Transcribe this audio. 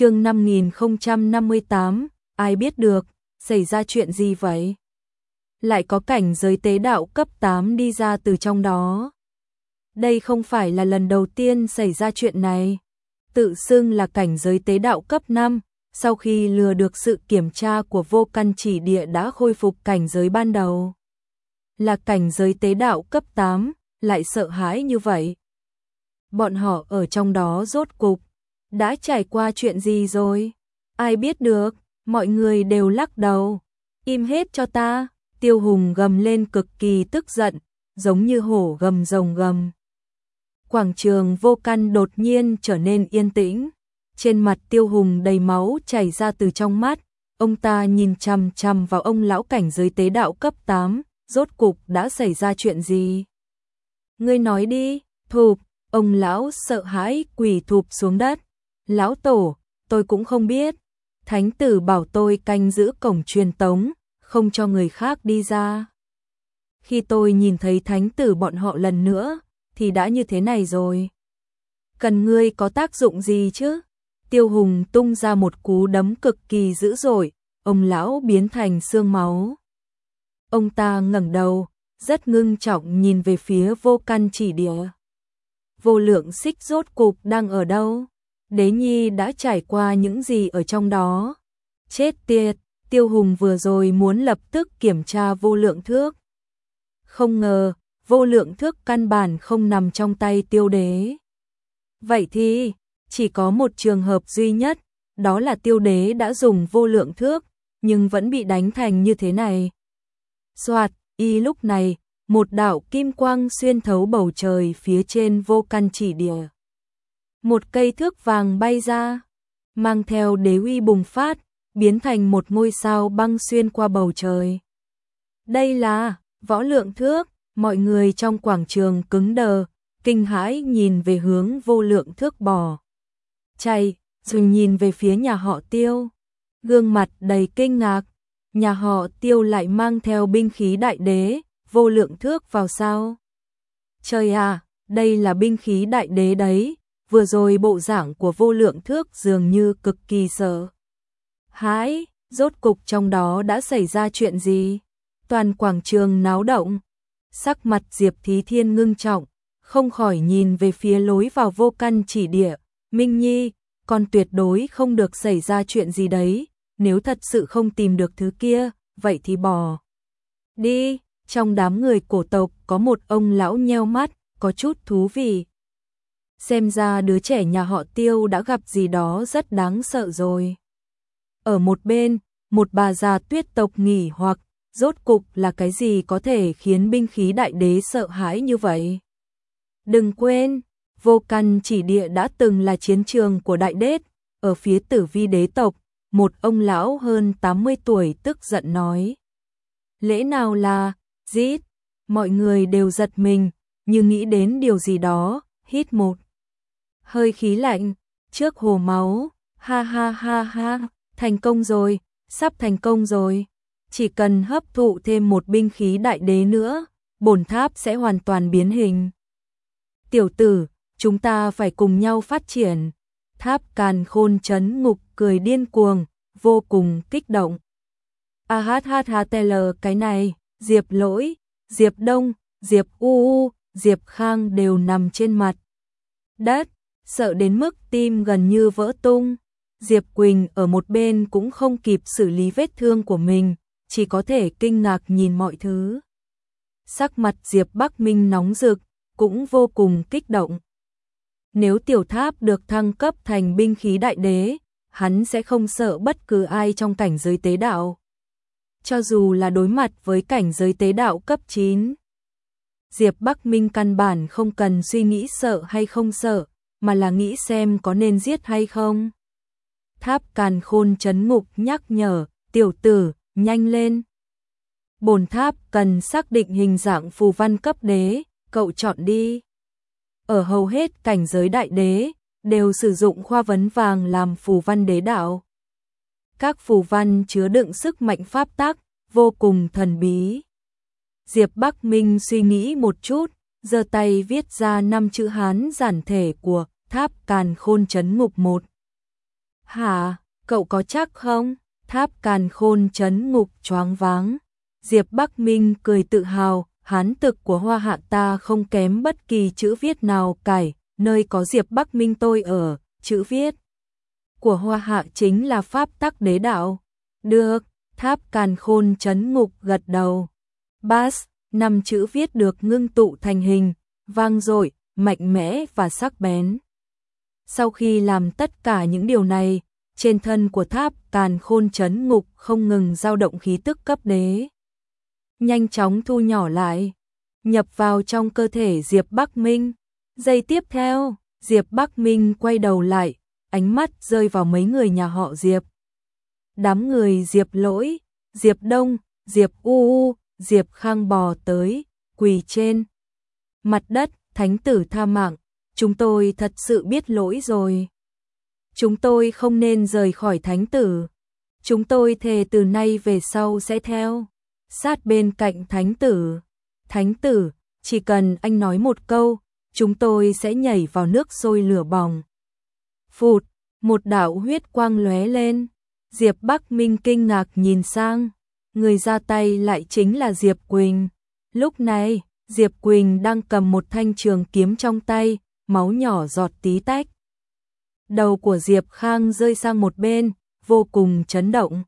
chương 5058, ai biết được, xảy ra chuyện gì vậy? Lại có cảnh giới tế đạo cấp 8 đi ra từ trong đó. Đây không phải là lần đầu tiên xảy ra chuyện này. Tự xưng là cảnh giới tế đạo cấp 5, sau khi lừa được sự kiểm tra của vô căn chỉ địa đã khôi phục cảnh giới ban đầu. Là cảnh giới tế đạo cấp 8, lại sợ hãi như vậy. Bọn họ ở trong đó rốt cục, đã trải qua chuyện gì rồi? Ai biết được, mọi người đều lắc đầu. Im hết cho ta, tiêu hùng gầm lên cực kỳ tức giận, giống như hổ gầm rồng gầm. Quảng trường vô căn đột nhiên trở nên yên tĩnh. Trên mặt tiêu hùng đầy máu chảy ra từ trong mắt. Ông ta nhìn chằm chằm vào ông lão cảnh giới tế đạo cấp 8. Rốt cục đã xảy ra chuyện gì? Ngươi nói đi, thụp. Ông lão sợ hãi quỳ thụp xuống đất. Lão tổ, tôi cũng không biết. Thánh tử bảo tôi canh giữ cổng truyền tống, không cho người khác đi ra. Khi tôi nhìn thấy thánh tử bọn họ lần nữa, thì đã như thế này rồi. Cần ngươi có tác dụng gì chứ? Tiêu Hùng tung ra một cú đấm cực kỳ dữ dội, ông lão biến thành xương máu. Ông ta ngẩng đầu, rất ngưng trọng nhìn về phía vô căn chỉ địa. Vô lượng xích rốt cục đang ở đâu? Đế Nhi đã trải qua những gì ở trong đó? Chết tiệt, Tiêu Hùng vừa rồi muốn lập tức kiểm tra vô lượng thước. Không ngờ, vô lượng thước căn bản không nằm trong tay tiêu đế. Vậy thì, chỉ có một trường hợp duy nhất, đó là tiêu đế đã dùng vô lượng thước, nhưng vẫn bị đánh thành như thế này. Soạt, y lúc này, một đạo kim quang xuyên thấu bầu trời phía trên vô căn chỉ địa. Một cây thước vàng bay ra, mang theo đế uy bùng phát, biến thành một ngôi sao băng xuyên qua bầu trời. Đây là võ lượng thước, mọi người trong quảng trường cứng đờ, kinh hãi nhìn về hướng vô lượng thước bò. Chạy, rồi nhìn về phía nhà họ tiêu. Gương mặt đầy kinh ngạc, nhà họ tiêu lại mang theo binh khí đại đế, vô lượng thước vào sao. Trời à, đây là binh khí đại đế đấy, vừa rồi bộ dạng của vô lượng thước dường như cực kỳ sợ. Hãi, rốt cục trong đó đã xảy ra chuyện gì? Toàn quảng trường náo động. Sắc mặt Diệp Thí Thiên ngưng trọng, không khỏi nhìn về phía lối vào vô căn chỉ địa. Minh Nhi, con tuyệt đối không được xảy ra chuyện gì đấy, nếu thật sự không tìm được thứ kia, vậy thì bỏ. Đi, trong đám người cổ tộc có một ông lão nheo mắt, có chút thú vị. Xem ra đứa trẻ nhà họ tiêu đã gặp gì đó rất đáng sợ rồi. Ở một bên, một bà già tuyết tộc nghỉ hoặc, rốt cục là cái gì có thể khiến binh khí đại đế sợ hãi như vậy? Đừng quên, vô căn chỉ địa đã từng là chiến trường của đại đế, ở phía tử vi đế tộc, một ông lão hơn 80 tuổi tức giận nói. Lễ nào là, giết, mọi người đều giật mình, như nghĩ đến điều gì đó, hít một. Hơi khí lạnh, trước hồ máu, ha ha ha ha, thành công rồi, sắp thành công rồi. Chỉ cần hấp thụ thêm một binh khí đại đế nữa, bổn tháp sẽ hoàn toàn biến hình. Tiểu tử, chúng ta phải cùng nhau phát triển. Tháp càn khôn chấn ngục cười điên cuồng, vô cùng kích động. A hát hát hát tl cái này, Diệp lỗi, Diệp đông, Diệp u u, Diệp khang đều nằm trên mặt. Đất, sợ đến mức tim gần như vỡ tung. Diệp Quỳnh ở một bên cũng không kịp xử lý vết thương của mình, chỉ có thể kinh ngạc nhìn mọi thứ. Sắc mặt Diệp Bắc Minh nóng rực, cũng vô cùng kích động. Nếu tiểu tháp được thăng cấp thành binh khí đại đế, hắn sẽ không sợ bất cứ ai trong cảnh giới tế đạo. Cho dù là đối mặt với cảnh giới tế đạo cấp 9. Diệp Bắc Minh căn bản không cần suy nghĩ sợ hay không sợ, mà là nghĩ xem có nên giết hay không. Tháp càn khôn chấn ngục nhắc nhở, tiểu tử, nhanh lên. Bồn tháp cần xác định hình dạng phù văn cấp đế, cậu chọn đi. Ở hầu hết cảnh giới đại đế, đều sử dụng khoa vấn vàng làm phù văn đế đạo. Các phù văn chứa đựng sức mạnh pháp tác vô cùng thần bí. Diệp Bắc Minh suy nghĩ một chút, giơ tay viết ra năm chữ Hán giản thể của Tháp Càn Khôn Chấn Ngục một Hả, cậu có chắc không? Tháp càn khôn chấn ngục choáng váng. Diệp Bắc Minh cười tự hào, hán tực của hoa hạ ta không kém bất kỳ chữ viết nào cải, nơi có Diệp Bắc Minh tôi ở, chữ viết của hoa hạ chính là pháp tắc đế đạo. Được, tháp càn khôn chấn ngục gật đầu. bass năm chữ viết được ngưng tụ thành hình, vang dội, mạnh mẽ và sắc bén. Sau khi làm tất cả những điều này, trên thân của tháp càn khôn chấn ngục không ngừng dao động khí tức cấp đế. Nhanh chóng thu nhỏ lại, nhập vào trong cơ thể Diệp Bắc Minh. Giây tiếp theo, Diệp Bắc Minh quay đầu lại, ánh mắt rơi vào mấy người nhà họ Diệp. Đám người Diệp Lỗi, Diệp Đông, Diệp U U, Diệp Khang bò tới, quỳ trên. Mặt đất, thánh tử tha mạng, chúng tôi thật sự biết lỗi rồi. Chúng tôi không nên rời khỏi thánh tử. Chúng tôi thề từ nay về sau sẽ theo. Sát bên cạnh thánh tử. Thánh tử, chỉ cần anh nói một câu, chúng tôi sẽ nhảy vào nước sôi lửa bỏng. Phụt, một đạo huyết quang lóe lên. Diệp Bắc Minh kinh ngạc nhìn sang. Người ra tay lại chính là Diệp Quỳnh. Lúc này, Diệp Quỳnh đang cầm một thanh trường kiếm trong tay, máu nhỏ giọt tí tách. Đầu của Diệp Khang rơi sang một bên, vô cùng chấn động.